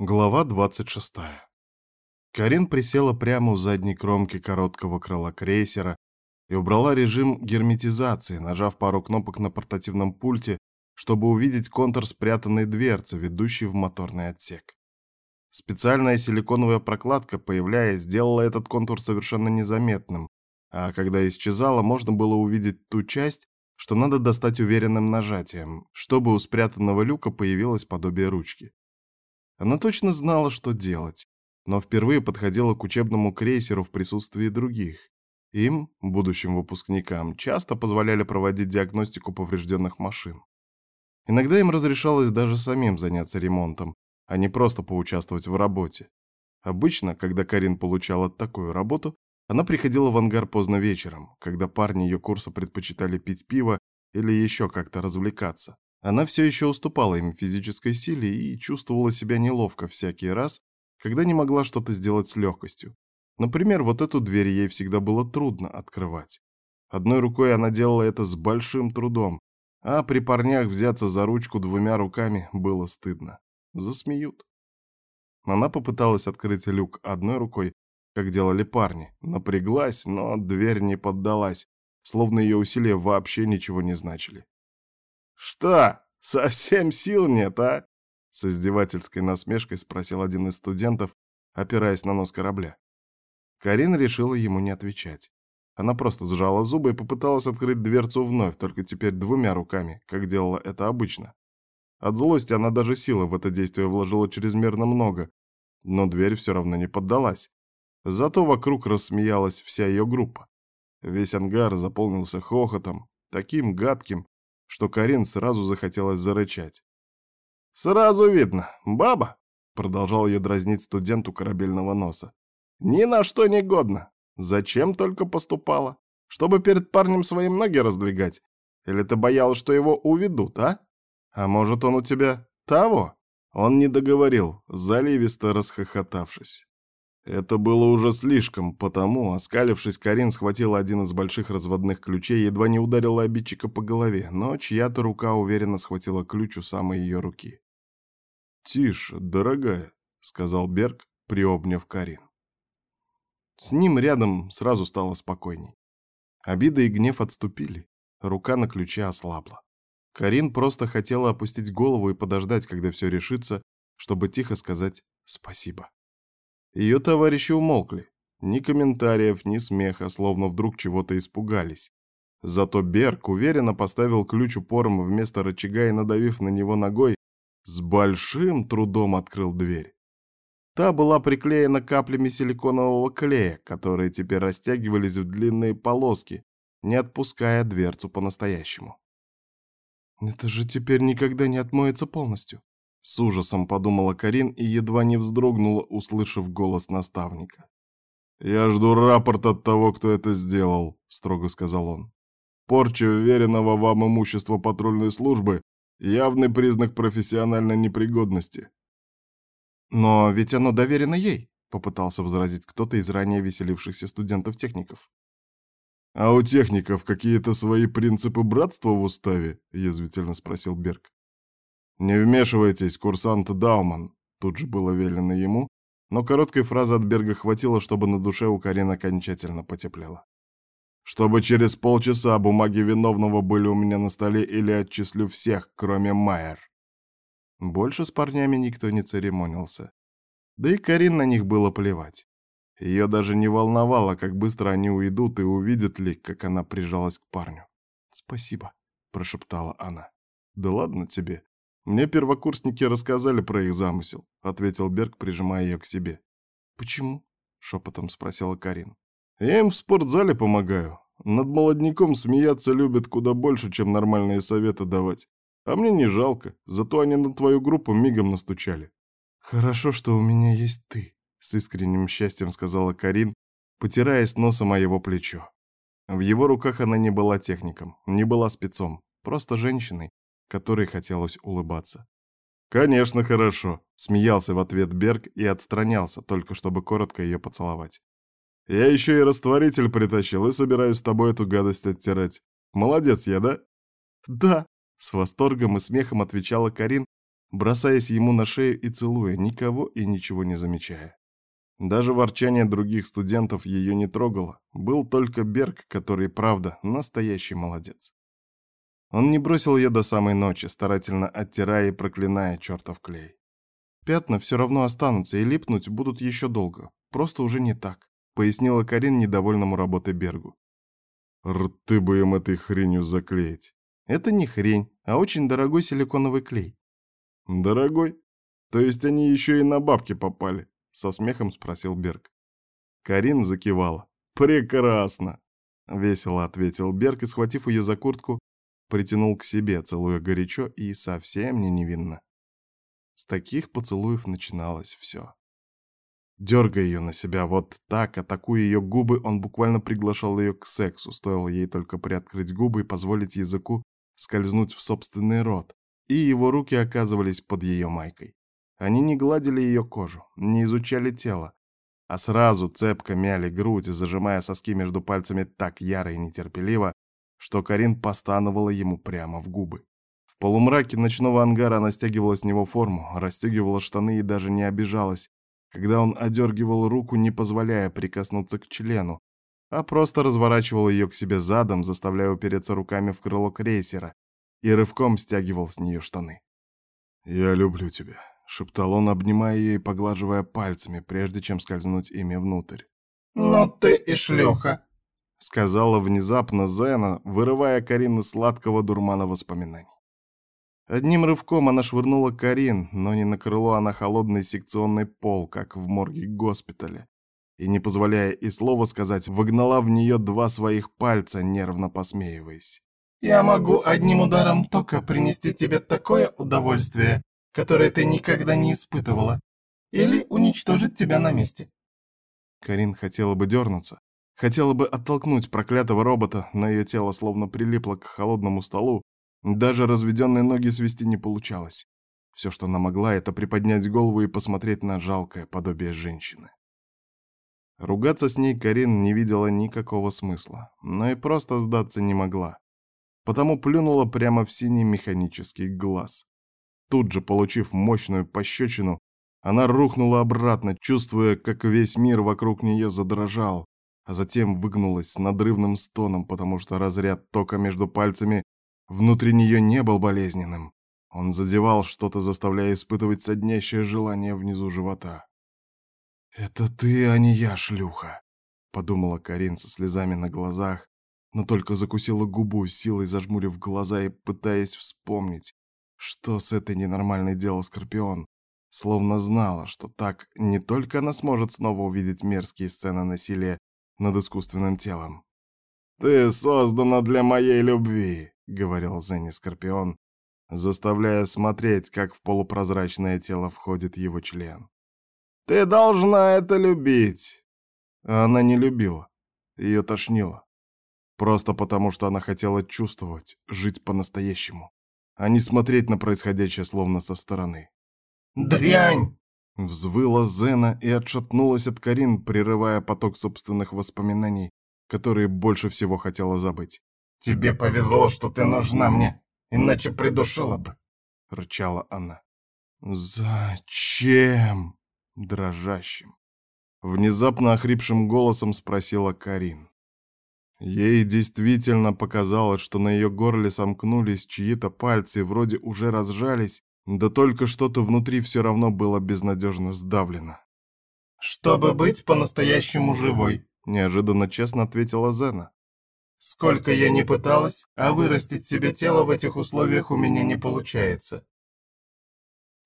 Глава 26. Карин присела прямо у задней кромки короткого крыла крейсера и убрала режим герметизации, нажав пару кнопок на портативном пульте, чтобы увидеть контур спрятанной дверцы, ведущей в моторный отсек. Специальная силиконовая прокладка, появляясь, сделала этот контур совершенно незаметным, а когда исчезала, можно было увидеть ту часть, что надо достать уверенным нажатием, чтобы у спрятанного люка появилось подобие ручки. Она точно знала, что делать, но впервые подходила к учебному крейсеру в присутствии других. Им, будущим выпускникам, часто позволяли проводить диагностику поврежденных машин. Иногда им разрешалось даже самим заняться ремонтом, а не просто поучаствовать в работе. Обычно, когда Карин получала такую работу, она приходила в ангар поздно вечером, когда парни ее курса предпочитали пить пиво или еще как-то развлекаться. Она все еще уступала им физической силе и чувствовала себя неловко всякий раз, когда не могла что-то сделать с легкостью. Например, вот эту дверь ей всегда было трудно открывать. Одной рукой она делала это с большим трудом, а при парнях взяться за ручку двумя руками было стыдно. Засмеют. Она попыталась открыть люк одной рукой, как делали парни, напряглась, но дверь не поддалась, словно ее усилия вообще ничего не значили. «Что, совсем сил нет, а?» С издевательской насмешкой спросил один из студентов, опираясь на нос корабля. Карин решила ему не отвечать. Она просто сжала зубы и попыталась открыть дверцу вновь, только теперь двумя руками, как делала это обычно. От злости она даже силы в это действие вложила чрезмерно много, но дверь все равно не поддалась. Зато вокруг рассмеялась вся ее группа. Весь ангар заполнился хохотом, таким гадким, что Карин сразу захотелось зарычать. «Сразу видно, баба!» — продолжал ее дразнить студенту корабельного носа. «Ни на что не годно. Зачем только поступала? Чтобы перед парнем свои ноги раздвигать? Или ты боялась, что его уведут, а? А может, он у тебя того?» Он не договорил, заливисто расхохотавшись. Это было уже слишком, потому, оскалившись, Карин схватила один из больших разводных ключей едва не ударила обидчика по голове, но чья-то рука уверенно схватила ключ у самой ее руки. «Тише, дорогая», — сказал Берг, приобняв Карин. С ним рядом сразу стало спокойней. Обида и гнев отступили, рука на ключе ослабла. Карин просто хотела опустить голову и подождать, когда все решится, чтобы тихо сказать «спасибо». Ее товарищи умолкли. Ни комментариев, ни смеха, словно вдруг чего-то испугались. Зато Берг уверенно поставил ключ упором вместо рычага и, надавив на него ногой, с большим трудом открыл дверь. Та была приклеена каплями силиконового клея, которые теперь растягивались в длинные полоски, не отпуская дверцу по-настоящему. «Это же теперь никогда не отмоется полностью», с ужасом подумала Карин и едва не вздрогнула, услышав голос наставника. «Я жду рапорт от того, кто это сделал», — строго сказал он. «Порча уверенного вам имущества патрульной службы — явный признак профессиональной непригодности». «Но ведь оно доверено ей», — попытался возразить кто-то из ранее веселившихся студентов-техников. «А у техников какие-то свои принципы братства в уставе?» — язвительно спросил Берг. «Не вмешивайтесь, курсант Дауман», — тут же было велено ему, но короткой фразы от Берга хватило, чтобы на душе у Карин окончательно потеплело. «Чтобы через полчаса бумаги виновного были у меня на столе или отчислю всех, кроме Майер». Больше с парнями никто не церемонился. Да и Карин на них было плевать. Ее даже не волновало, как быстро они уйдут и увидят ли, как она прижалась к парню. «Спасибо», — прошептала она. «Да ладно тебе», «Мне первокурсники рассказали про их замысел», — ответил Берг, прижимая ее к себе. «Почему?» — шепотом спросила Карин. «Я им в спортзале помогаю. Над молодняком смеяться любят куда больше, чем нормальные советы давать. А мне не жалко, зато они на твою группу мигом настучали». «Хорошо, что у меня есть ты», — с искренним счастьем сказала Карин, потираясь носом о его плечо. В его руках она не была техником, не была спецом, просто женщиной, которой хотелось улыбаться. «Конечно, хорошо», — смеялся в ответ Берг и отстранялся, только чтобы коротко ее поцеловать. «Я еще и растворитель притащил и собираюсь с тобой эту гадость оттирать. Молодец я, да?» «Да», — с восторгом и смехом отвечала Карин, бросаясь ему на шею и целуя, никого и ничего не замечая. Даже ворчание других студентов ее не трогало. Был только Берг, который, правда, настоящий молодец. Он не бросил ее до самой ночи, старательно оттирая и проклиная чертов клей. Пятна все равно останутся и липнуть будут еще долго. Просто уже не так, пояснила Карин недовольному работой Бергу. Рты бы им этой хренью заклеить. Это не хрень, а очень дорогой силиконовый клей. Дорогой? То есть они еще и на бабки попали? Со смехом спросил Берг. Карин закивала. Прекрасно! Весело ответил Берг и, схватив ее за куртку, притянул к себе, целуя горячо и совсем не невинно. С таких поцелуев начиналось все. Дергая ее на себя вот так, атакуя ее губы, он буквально приглашал ее к сексу, стоило ей только приоткрыть губы и позволить языку скользнуть в собственный рот, и его руки оказывались под ее майкой. Они не гладили ее кожу, не изучали тело, а сразу цепко мяли грудь, зажимая соски между пальцами так яро и нетерпеливо, что Карин постановала ему прямо в губы. В полумраке ночного ангара она стягивала с него форму, расстегивала штаны и даже не обижалась, когда он одергивал руку, не позволяя прикоснуться к члену, а просто разворачивал ее к себе задом, заставляя упереться руками в крыло крейсера, и рывком стягивал с нее штаны. «Я люблю тебя», — шептал он, обнимая ее и поглаживая пальцами, прежде чем скользнуть ими внутрь. «Но ты и шлюха», — сказала внезапно Зена, вырывая Карин из сладкого дурмана воспоминаний. Одним рывком она швырнула Карин, но не на крыло, а на холодный секционный пол, как в морге госпиталя. И, не позволяя и слова сказать, выгнала в нее два своих пальца, нервно посмеиваясь. «Я могу одним ударом тока принести тебе такое удовольствие, которое ты никогда не испытывала, или уничтожить тебя на месте». Карин хотела бы дернуться, Хотела бы оттолкнуть проклятого робота, но ее тело словно прилипло к холодному столу. Даже разведенные ноги свести не получалось. Все, что она могла, это приподнять голову и посмотреть на жалкое подобие женщины. Ругаться с ней Карин не видела никакого смысла, но и просто сдаться не могла. Потому плюнула прямо в синий механический глаз. Тут же, получив мощную пощечину, она рухнула обратно, чувствуя, как весь мир вокруг нее задрожал, а затем выгнулась с надрывным стоном, потому что разряд тока между пальцами внутри нее не был болезненным. Он задевал что-то, заставляя испытывать соднящее желание внизу живота. «Это ты, а не я, шлюха!» — подумала Карин со слезами на глазах, но только закусила губу, силой зажмурив глаза и пытаясь вспомнить, что с этой ненормальной делал Скорпион, словно знала, что так не только она сможет снова увидеть мерзкие сцены насилия над искусственным телом. «Ты создана для моей любви», — говорил Зенни Скорпион, заставляя смотреть, как в полупрозрачное тело входит его член. «Ты должна это любить!» Она не любила. Ее тошнило. Просто потому, что она хотела чувствовать, жить по-настоящему, а не смотреть на происходящее словно со стороны. «Дрянь!» Взвыла Зена и отшатнулась от Карин, прерывая поток собственных воспоминаний, которые больше всего хотела забыть. «Тебе повезло, что ты нужна мне, иначе придушила бы», — рычала она. «Зачем?» — дрожащим, внезапно охрипшим голосом спросила Карин. Ей действительно показалось, что на ее горле сомкнулись чьи-то пальцы и вроде уже разжались, да только что-то внутри все равно было безнадежно сдавлено. «Чтобы быть по-настоящему живой», — неожиданно честно ответила Зена. «Сколько я не пыталась, а вырастить себе тело в этих условиях у меня не получается».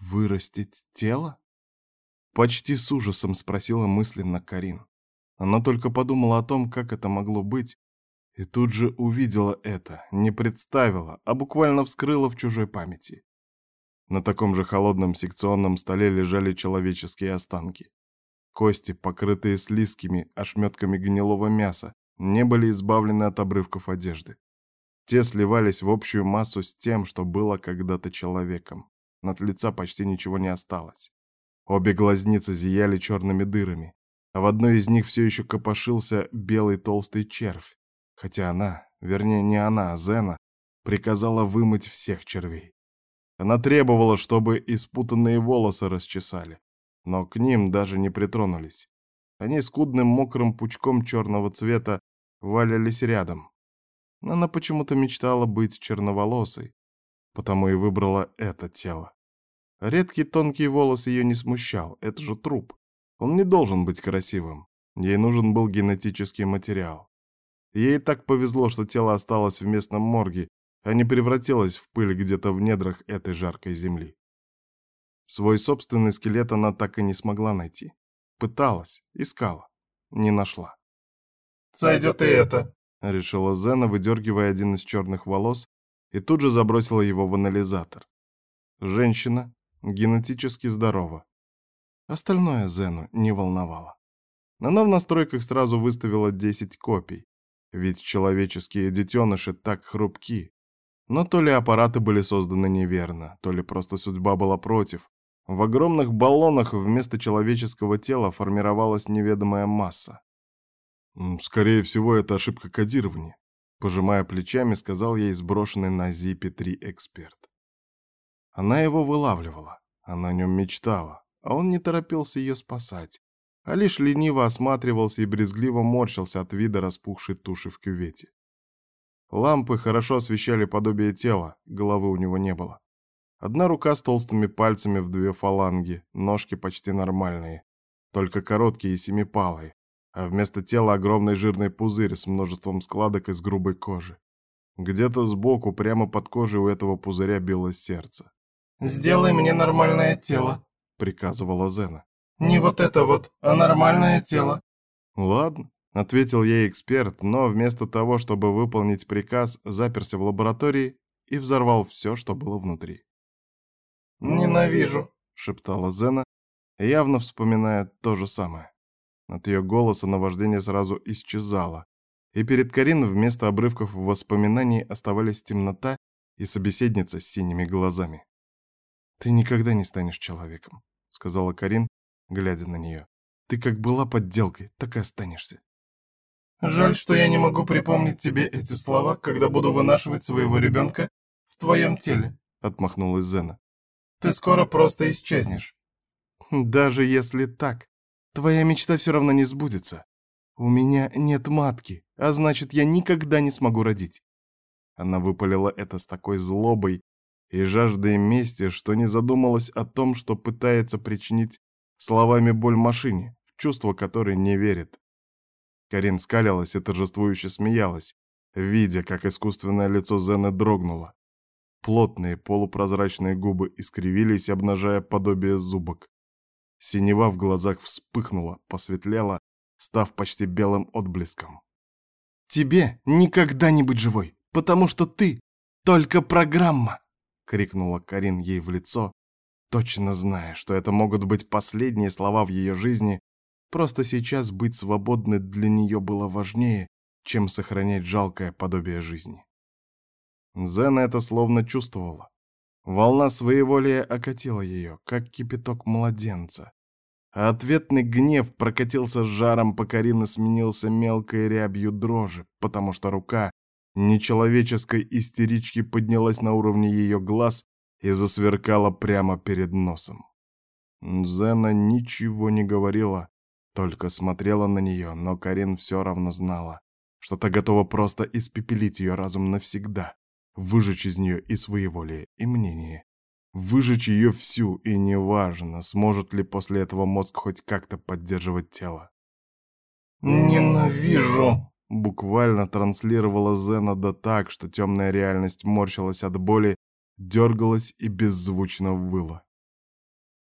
«Вырастить тело?» Почти с ужасом спросила мысленно Карин. Она только подумала о том, как это могло быть, и тут же увидела это, не представила, а буквально вскрыла в чужой памяти. На таком же холодном секционном столе лежали человеческие останки. Кости, покрытые слизкими ошметками гнилого мяса, не были избавлены от обрывков одежды. Те сливались в общую массу с тем, что было когда-то человеком. Над лица почти ничего не осталось. Обе глазницы зияли черными дырами, а в одной из них все еще копошился белый толстый червь, хотя она, вернее не она, а Зена, приказала вымыть всех червей. Она требовала, чтобы испутанные волосы расчесали, но к ним даже не притронулись. Они скудным мокрым пучком черного цвета валялись рядом. Она почему-то мечтала быть черноволосой, потому и выбрала это тело. Редкий тонкий волос ее не смущал, это же труп. Он не должен быть красивым. Ей нужен был генетический материал. Ей так повезло, что тело осталось в местном морге, а не превратилось в пыль где-то в недрах этой жаркой земли. Свой собственный скелет она так и не смогла найти. Пыталась, искала, не нашла. «Сойдет и это», — решила Зена, выдергивая один из черных волос, и тут же забросила его в анализатор. Женщина генетически здорова. Остальное Зену не волновало. Она в настройках сразу выставила 10 копий, ведь человеческие детеныши так хрупки. Но то ли аппараты были созданы неверно, то ли просто судьба была против. В огромных баллонах вместо человеческого тела формировалась неведомая масса. Скорее всего, это ошибка кодирования. Пожимая плечами, сказал ей сброшенный на Зипе-3 эксперт. Она его вылавливала, она о нем мечтала, а он не торопился ее спасать, а лишь лениво осматривался и брезгливо морщился от вида распухшей туши в кювете. Лампы хорошо освещали подобие тела, головы у него не было. Одна рука с толстыми пальцами в две фаланги, ножки почти нормальные, только короткие и семипалые, а вместо тела огромный жирный пузырь с множеством складок из грубой кожи. Где-то сбоку, прямо под кожей у этого пузыря билось сердце. «Сделай мне нормальное тело», — приказывала Зена. Не вот это вот, а нормальное тело. Ладно, ответил ей эксперт, но вместо того, чтобы выполнить приказ, заперся в лаборатории и взорвал все, что было внутри. «Ненавижу», — шептала Зена, явно вспоминая то же самое. От ее голоса наваждение сразу исчезало, и перед Карин вместо обрывков воспоминаний оставались темнота и собеседница с синими глазами. «Ты никогда не станешь человеком», — сказала Карин, глядя на нее. «Ты как была подделкой, так и останешься». «Жаль, что я не могу припомнить тебе эти слова, когда буду вынашивать своего ребенка в твоем теле», — отмахнулась Зена. «Ты скоро просто исчезнешь». «Даже если так, твоя мечта все равно не сбудется. У меня нет матки, а значит, я никогда не смогу родить». Она выпалила это с такой злобой и жаждой мести, что не задумалась о том, что пытается причинить словами боль машине, в чувство которой не верит. Карин скалилась и торжествующе смеялась, видя, как искусственное лицо Зены дрогнуло. Плотные полупрозрачные губы искривились, обнажая подобие зубок. Синева в глазах вспыхнула, посветлела, став почти белым отблеском. «Тебе никогда не быть живой, потому что ты только программа!» — крикнула Карин ей в лицо, точно зная, что это могут быть последние слова в ее жизни, просто сейчас быть свободной для нее было важнее, чем сохранять жалкое подобие жизни. Зена это словно чувствовала. Волна своеволия окатила ее, как кипяток младенца. А ответный гнев прокатился жаром по Карин и сменился мелкой рябью дрожи, потому что рука нечеловеческой истерички поднялась на уровне ее глаз и засверкала прямо перед носом. Зена ничего не говорила, только смотрела на нее, но Карин все равно знала, что та готова просто испепелить ее разум навсегда, выжечь из нее и своеволие, и мнение. Выжечь ее всю, и неважно, сможет ли после этого мозг хоть как-то поддерживать тело. «Ненавижу!» Буквально транслировала Зена да так, что темная реальность морщилась от боли дергалась и беззвучно выла.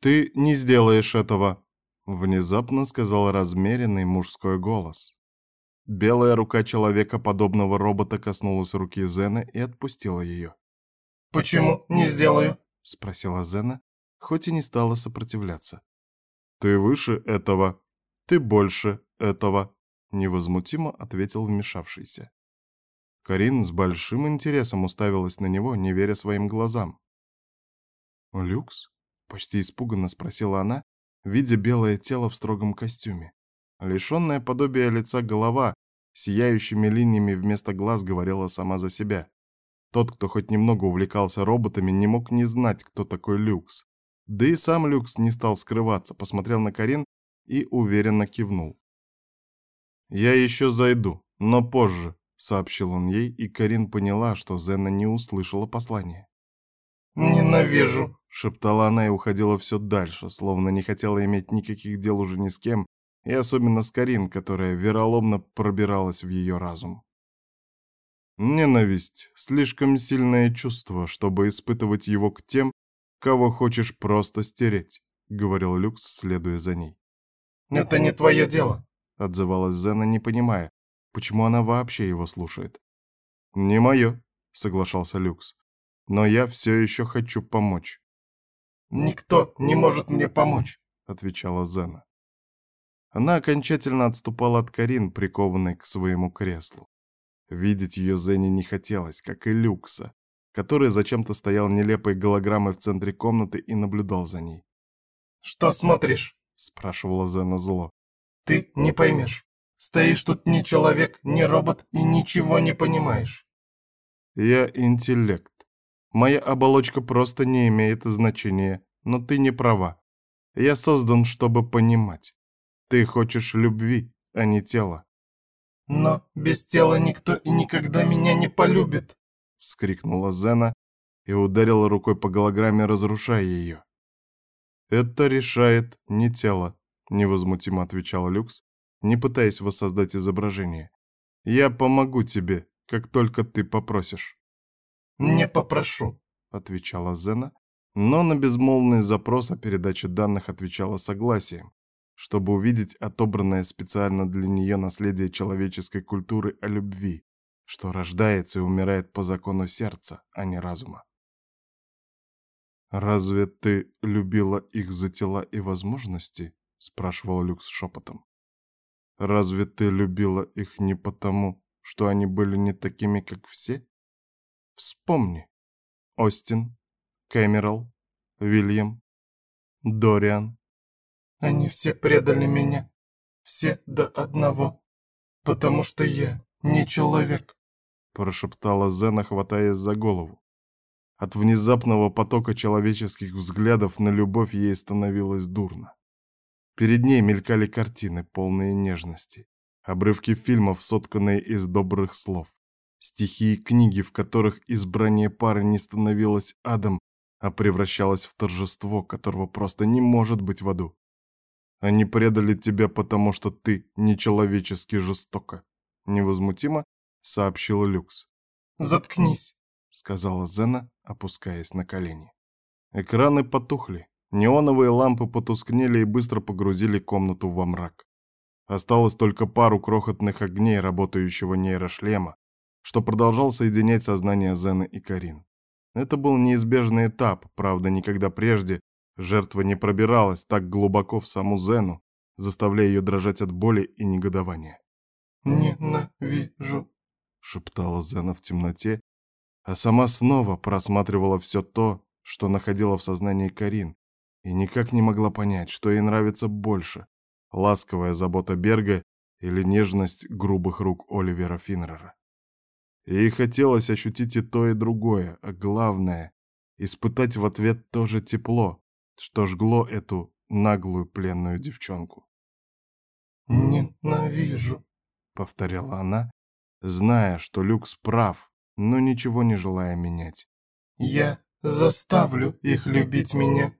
«Ты не сделаешь этого», — внезапно сказал размеренный мужской голос. Белая рука человека, подобного робота, коснулась руки Зены и отпустила ее. «Почему не сделаю?» — спросила Зена, хоть и не стала сопротивляться. «Ты выше этого, ты больше этого», — невозмутимо ответил вмешавшийся. Карин с большим интересом уставилась на него, не веря своим глазам. «Люкс?» — почти испуганно спросила она, видя белое тело в строгом костюме. Лишенная подобия лица голова, сияющими линиями вместо глаз говорила сама за себя. Тот, кто хоть немного увлекался роботами, не мог не знать, кто такой Люкс. Да и сам Люкс не стал скрываться, посмотрел на Карин и уверенно кивнул. «Я еще зайду, но позже», — сообщил он ей, и Карин поняла, что Зена не услышала послание. «Ненавижу», — шептала она и уходила все дальше, словно не хотела иметь никаких дел уже ни с кем, и особенно с Карин, которая вероломно пробиралась в ее разум. Ненависть — слишком сильное чувство, чтобы испытывать его к тем, кого хочешь просто стереть, — говорил Люкс, следуя за ней. «Это не твое дело», — отзывалась Зена, не понимая, почему она вообще его слушает. «Не мое», — соглашался Люкс, — «но я все еще хочу помочь». «Никто не может мне помочь», — отвечала Зена. Она окончательно отступала от Карин, прикованной к своему креслу. Видеть ее Зене не хотелось, как и Люкса, который зачем-то стоял нелепой голограммой в центре комнаты и наблюдал за ней. «Что смотришь?» — спрашивала Зена зло. «Ты не поймешь. Стоишь тут не человек, не робот и ничего не понимаешь». «Я интеллект. Моя оболочка просто не имеет значения, но ты не права. Я создан, чтобы понимать. Ты хочешь любви, а не тела. «Но без тела никто и никогда меня не полюбит!» — вскрикнула Зена и ударила рукой по голограмме, разрушая ее. «Это решает не тело», — невозмутимо отвечал Люкс, не пытаясь воссоздать изображение. «Я помогу тебе, как только ты попросишь». «Не попрошу», — отвечала Зена, но на безмолвный запрос о передаче данных отвечала согласием, чтобы увидеть отобранное специально для нее наследие человеческой культуры о любви, что рождается и умирает по закону сердца, а не разума. «Разве ты любила их за тела и возможности?» — спрашивал Люкс шепотом. «Разве ты любила их не потому, что они были не такими, как все? Вспомни. Остин, Кэмерал, Вильям, Дориан, они все предали меня. Все до одного. Потому что я не человек. Прошептала Зена, хватаясь за голову. От внезапного потока человеческих взглядов на любовь ей становилось дурно. Перед ней мелькали картины, полные нежности. Обрывки фильмов, сотканные из добрых слов. Стихи и книги, в которых избрание пары не становилось адом, а превращалось в торжество, которого просто не может быть в аду. Они предали тебя, потому что ты нечеловечески жестоко. Невозмутимо сообщил Люкс. «Заткнись», — сказала Зена, опускаясь на колени. Экраны потухли, неоновые лампы потускнели и быстро погрузили комнату во мрак. Осталось только пару крохотных огней работающего нейрошлема, что продолжал соединять сознание Зены и Карин. Это был неизбежный этап, правда, никогда прежде Жертва не пробиралась так глубоко в саму Зену, заставляя ее дрожать от боли и негодования. «Ненавижу», — шептала Зена в темноте, а сама снова просматривала все то, что находила в сознании Карин, и никак не могла понять, что ей нравится больше — ласковая забота Берга или нежность грубых рук Оливера Финнера. Ей хотелось ощутить и то, и другое, а главное — испытать в ответ то же тепло, что жгло эту наглую пленную девчонку. «Ненавижу», — повторяла она, зная, что Люкс прав, но ничего не желая менять. «Я заставлю их любить меня».